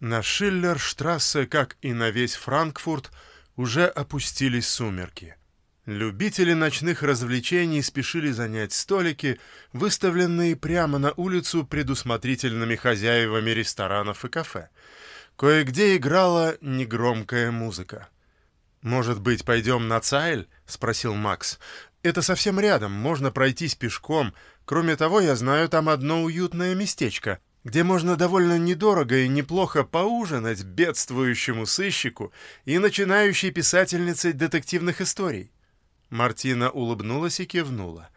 На Шиллерштрассе, как и на весь Франкфурт, уже опустились сумерки. Любители ночных развлечений спешили занять столики, выставленные прямо на улицу предусмотрительными хозяевами ресторанов и кафе. Кое-где играла негромкая музыка. «Может быть, пойдем на Цайль?» — спросил Макс. «Это совсем рядом, можно пройтись пешком. Кроме того, я знаю там одно уютное местечко где можно довольно недорого и неплохо поужинать бедствующему сыщику и начинающей писательнице детективных историй. Мартина улыбнулась и кивнула.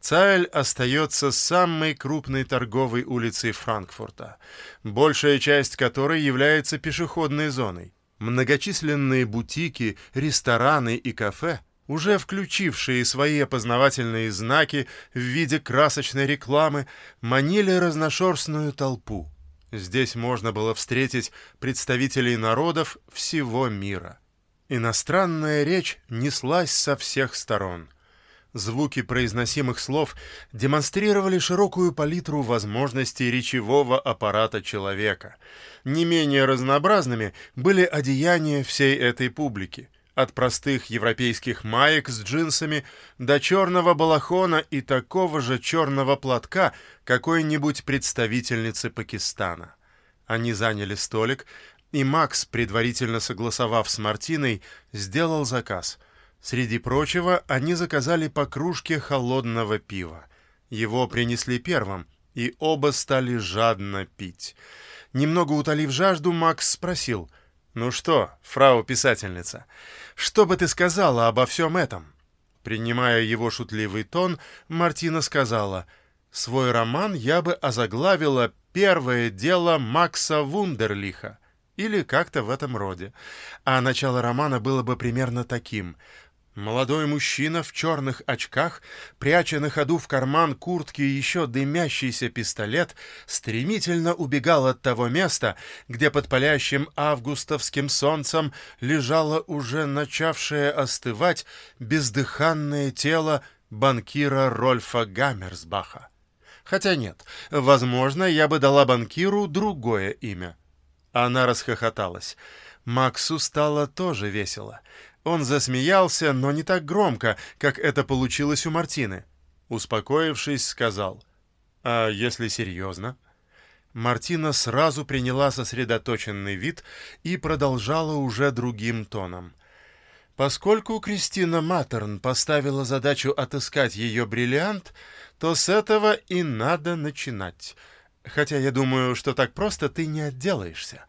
Цайль остается самой крупной торговой улицей Франкфурта, большая часть которой является пешеходной зоной. Многочисленные бутики, рестораны и кафе уже включившие свои опознавательные знаки в виде красочной рекламы, манили разношерстную толпу. Здесь можно было встретить представителей народов всего мира. Иностранная речь неслась со всех сторон. Звуки произносимых слов демонстрировали широкую палитру возможностей речевого аппарата человека. Не менее разнообразными были одеяния всей этой публики – от простых европейских маек с джинсами до черного балахона и такого же черного платка какой-нибудь представительницы Пакистана. Они заняли столик, и Макс, предварительно согласовав с Мартиной, сделал заказ. Среди прочего, они заказали по кружке холодного пива. Его принесли первым, и оба стали жадно пить. Немного утолив жажду, Макс спросил, «Ну что, фрау писательница, что бы ты сказала обо всем этом?» Принимая его шутливый тон, Мартина сказала, «Свой роман я бы озаглавила «Первое дело Макса Вундерлиха» или как-то в этом роде. А начало романа было бы примерно таким. Молодой мужчина в черных очках, пряча на ходу в карман куртки еще дымящийся пистолет, стремительно убегал от того места, где под палящим августовским солнцем лежало уже начавшее остывать бездыханное тело банкира Рольфа Гаммерсбаха. Хотя нет, возможно, я бы дала банкиру другое имя. Она расхохоталась. Максу стало тоже весело — он засмеялся, но не так громко, как это получилось у Мартины. Успокоившись, сказал, «А если серьезно?» Мартина сразу приняла сосредоточенный вид и продолжала уже другим тоном. Поскольку Кристина Матерн поставила задачу отыскать ее бриллиант, то с этого и надо начинать. Хотя я думаю, что так просто ты не отделаешься.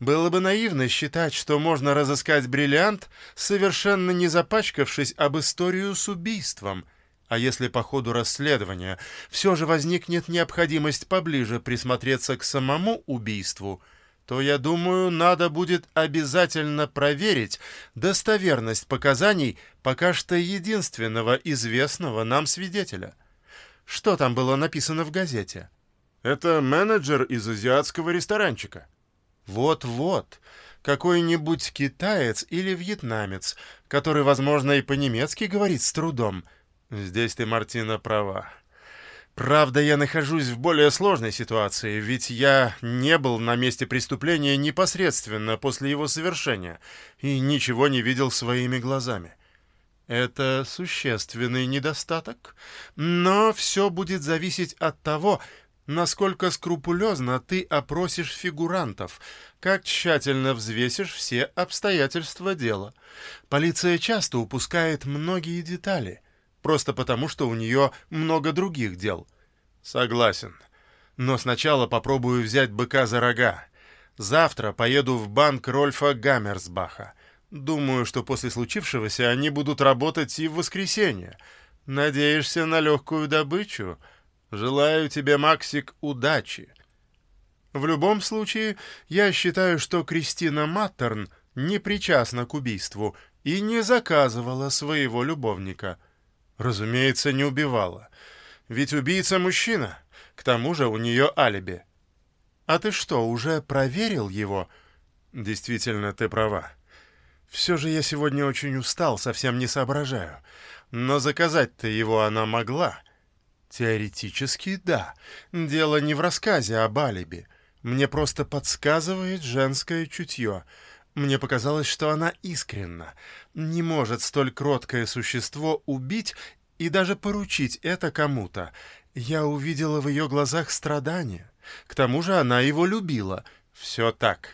Было бы наивно считать, что можно разыскать бриллиант, совершенно не запачкавшись об историю с убийством. А если по ходу расследования все же возникнет необходимость поближе присмотреться к самому убийству, то, я думаю, надо будет обязательно проверить достоверность показаний пока что единственного известного нам свидетеля. Что там было написано в газете? Это менеджер из азиатского ресторанчика. Вот-вот, какой-нибудь китаец или вьетнамец, который, возможно, и по-немецки говорит с трудом. Здесь ты, Мартина, права. Правда, я нахожусь в более сложной ситуации, ведь я не был на месте преступления непосредственно после его совершения и ничего не видел своими глазами. Это существенный недостаток, но все будет зависеть от того, насколько скрупулезно ты опросишь фигурантов, как тщательно взвесишь все обстоятельства дела. Полиция часто упускает многие детали, просто потому, что у нее много других дел. Согласен. Но сначала попробую взять быка за рога. Завтра поеду в банк Рольфа Гаммерсбаха. Думаю, что после случившегося они будут работать и в воскресенье. Надеешься на легкую добычу?» Желаю тебе, Максик, удачи. В любом случае, я считаю, что Кристина Маттерн не причастна к убийству и не заказывала своего любовника. Разумеется, не убивала. Ведь убийца мужчина. К тому же у нее алиби. А ты что, уже проверил его? Действительно, ты права. Все же я сегодня очень устал, совсем не соображаю. Но заказать-то его она могла. Теоретически, да. Дело не в рассказе об алиби. Мне просто подсказывает женское чутье. Мне показалось, что она искренна. Не может столь кроткое существо убить и даже поручить это кому-то. Я увидела в ее глазах страдания. К тому же она его любила. Все так.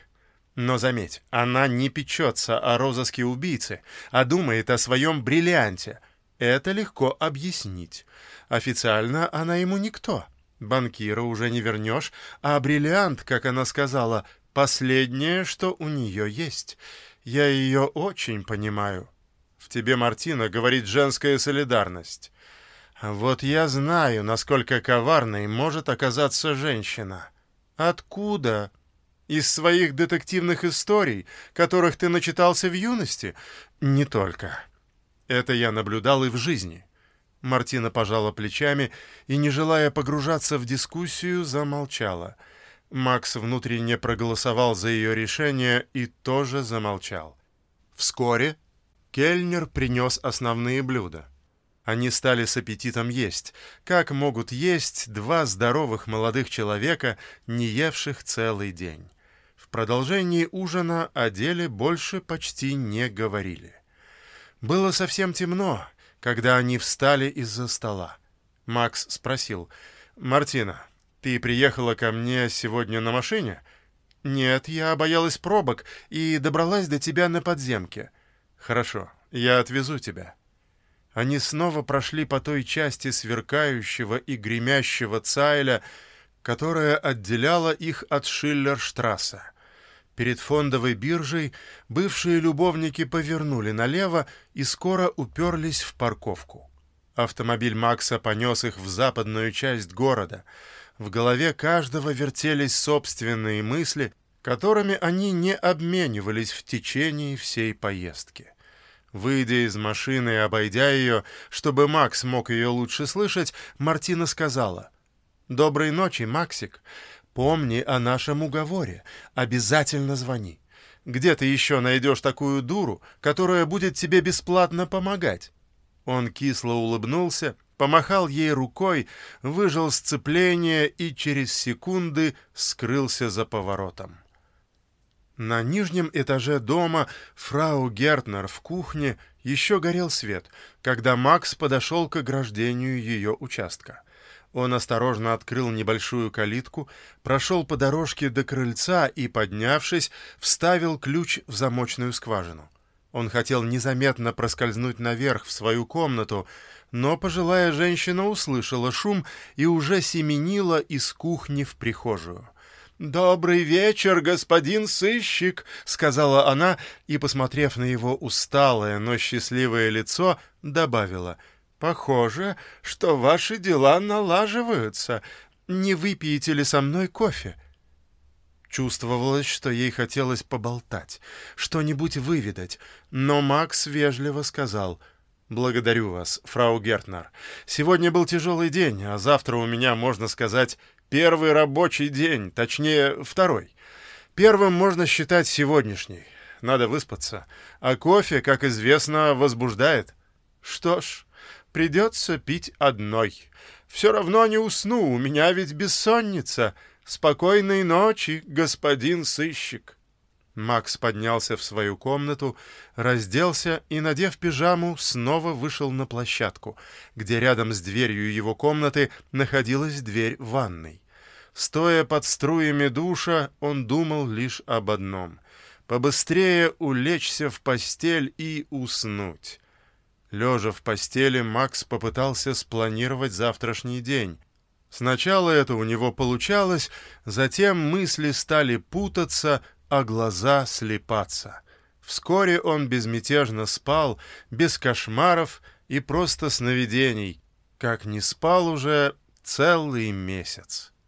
Но заметь, она не печется о розыске убийцы, а думает о своем бриллианте. Это легко объяснить. Официально она ему никто. Банкира уже не вернешь, а бриллиант, как она сказала, последнее, что у нее есть. Я ее очень понимаю. В тебе, Мартина, говорит женская солидарность. Вот я знаю, насколько коварной может оказаться женщина. Откуда? Из своих детективных историй, которых ты начитался в юности? Не только. Это я наблюдал и в жизни. Мартина пожала плечами и, не желая погружаться в дискуссию, замолчала. Макс внутренне проголосовал за ее решение и тоже замолчал. Вскоре Кельнер принес основные блюда. Они стали с аппетитом есть, как могут есть два здоровых молодых человека, не евших целый день. В продолжении ужина о деле больше почти не говорили. Было совсем темно, когда они встали из-за стола. Макс спросил, «Мартина, ты приехала ко мне сегодня на машине?» «Нет, я боялась пробок и добралась до тебя на подземке». «Хорошо, я отвезу тебя». Они снова прошли по той части сверкающего и гремящего Цайля, которая отделяла их от Шиллерштрасса. Перед фондовой биржей бывшие любовники повернули налево и скоро уперлись в парковку. Автомобиль Макса понес их в западную часть города. В голове каждого вертелись собственные мысли, которыми они не обменивались в течение всей поездки. Выйдя из машины и обойдя ее, чтобы Макс мог ее лучше слышать, Мартина сказала «Доброй ночи, Максик. Помни о нашем уговоре. Обязательно звони. Где ты еще найдешь такую дуру, которая будет тебе бесплатно помогать?» Он кисло улыбнулся, помахал ей рукой, выжал сцепление и через секунды скрылся за поворотом. На нижнем этаже дома фрау Гертнер в кухне еще горел свет, когда Макс подошел к ограждению ее участка. Он осторожно открыл небольшую калитку, прошел по дорожке до крыльца и, поднявшись, вставил ключ в замочную скважину. Он хотел незаметно проскользнуть наверх в свою комнату, но пожилая женщина услышала шум и уже семенила из кухни в прихожую. «Добрый вечер, господин сыщик», — сказала она и, посмотрев на его усталое, но счастливое лицо, добавила — Похоже, что ваши дела налаживаются. Не выпьете ли со мной кофе? Чувствовалось, что ей хотелось поболтать, что-нибудь выведать, но Макс вежливо сказал «Благодарю вас, фрау Гертнер. Сегодня был тяжелый день, а завтра у меня, можно сказать, первый рабочий день, точнее, второй. Первым можно считать сегодняшний. Надо выспаться, а кофе, как известно, возбуждает. Что ж, Придется пить одной. Все равно не усну, у меня ведь бессонница. Спокойной ночи, господин сыщик. Макс поднялся в свою комнату, разделся и, надев пижаму, снова вышел на площадку, где рядом с дверью его комнаты находилась дверь ванной. Стоя под струями душа, он думал лишь об одном — побыстрее улечься в постель и уснуть. Лежа в постели, Макс попытался спланировать завтрашний день. Сначала это у него получалось, затем мысли стали путаться, а глаза слепаться. Вскоре он безмятежно спал, без кошмаров и просто сновидений, как не спал уже целый месяц.